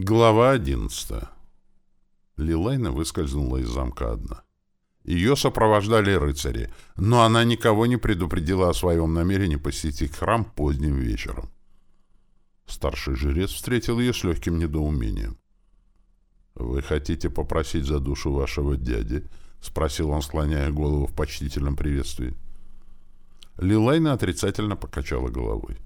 Глава одиннадцатая. Лилайна выскользнула из замка одна. Ее сопровождали рыцари, но она никого не предупредила о своем намерении посетить храм поздним вечером. Старший жрец встретил ее с легким недоумением. «Вы хотите попросить за душу вашего дяди?» — спросил он, склоняя голову в почтительном приветствии. Лилайна отрицательно покачала головой.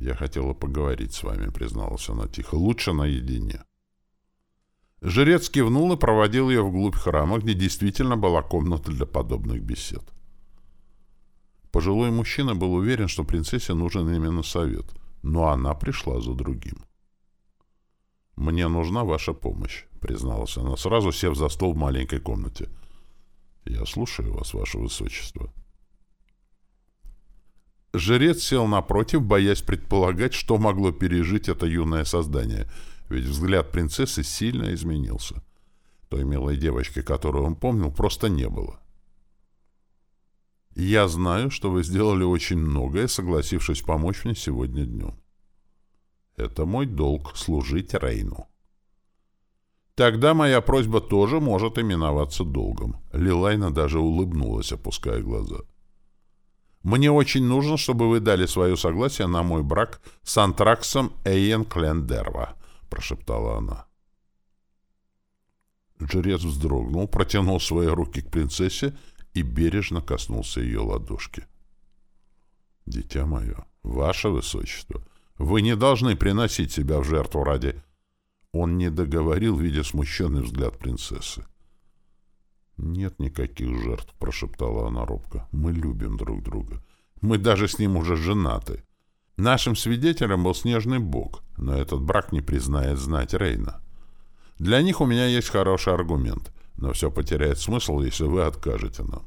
«Я хотела поговорить с вами», — призналась она тихо. «Лучше наедине». Жрец кивнул и проводил ее вглубь храма, где действительно была комната для подобных бесед. Пожилой мужчина был уверен, что принцессе нужен именно совет, но она пришла за другим. «Мне нужна ваша помощь», — призналась она, сразу сев за стол в маленькой комнате. «Я слушаю вас, ваше высочество». Жрец сел напротив, боясь предполагать, что могло пережить это юное создание, ведь взгляд принцессы сильно изменился. Той милой девочки, которую он помнил, просто не было. «Я знаю, что вы сделали очень многое, согласившись помочь мне сегодня днем. Это мой долг — служить Рейну. Тогда моя просьба тоже может именоваться долгом». Лилайна даже улыбнулась, опуская глаза. — мне очень нужно, чтобы вы дали свое согласие на мой брак с Антраксом Эйен Клендерва», — прошептала она. Жрец вздрогнул, протянул свои руки к принцессе и бережно коснулся ее ладошки. «Дитя мое, ваше высочество, вы не должны приносить себя в жертву ради...» Он не договорил, видя смущенный взгляд принцессы. «Нет никаких жертв», — прошептала она робко. «Мы любим друг друга. Мы даже с ним уже женаты. Нашим свидетелем был снежный бог, но этот брак не признает знать Рейна. Для них у меня есть хороший аргумент, но все потеряет смысл, если вы откажете нам».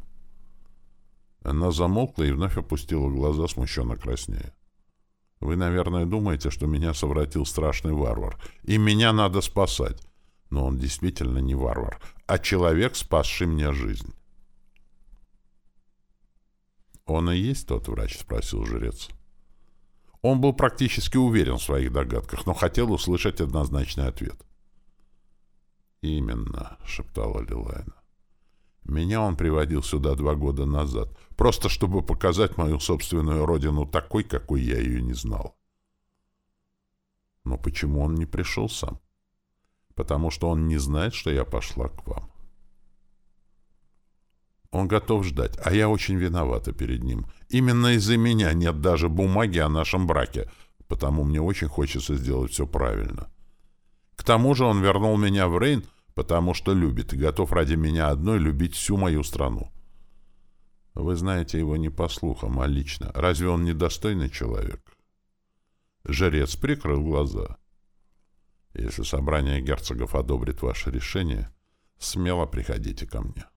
Она замолкла и вновь опустила глаза, смущенно краснея. «Вы, наверное, думаете, что меня совратил страшный варвар, и меня надо спасать. Но он действительно не варвар, а человек, спасший мне жизнь. «Он и есть тот врач?» — спросил жрец. Он был практически уверен в своих догадках, но хотел услышать однозначный ответ. «Именно», — шептала Лилайна. «Меня он приводил сюда два года назад, просто чтобы показать мою собственную родину такой, какой я ее не знал». «Но почему он не пришел сам?» Потому что он не знает, что я пошла к вам. Он готов ждать, а я очень виновата перед ним. Именно из-за меня нет даже бумаги о нашем браке, потому мне очень хочется сделать все правильно. К тому же он вернул меня в Рейн, потому что любит и готов ради меня одной любить всю мою страну. Вы знаете его не по слухам, а лично. Разве он недостойный человек? Жрец прикрыл глаза. — если собрание герцогов одобрит ваше решение, смело приходите ко мне.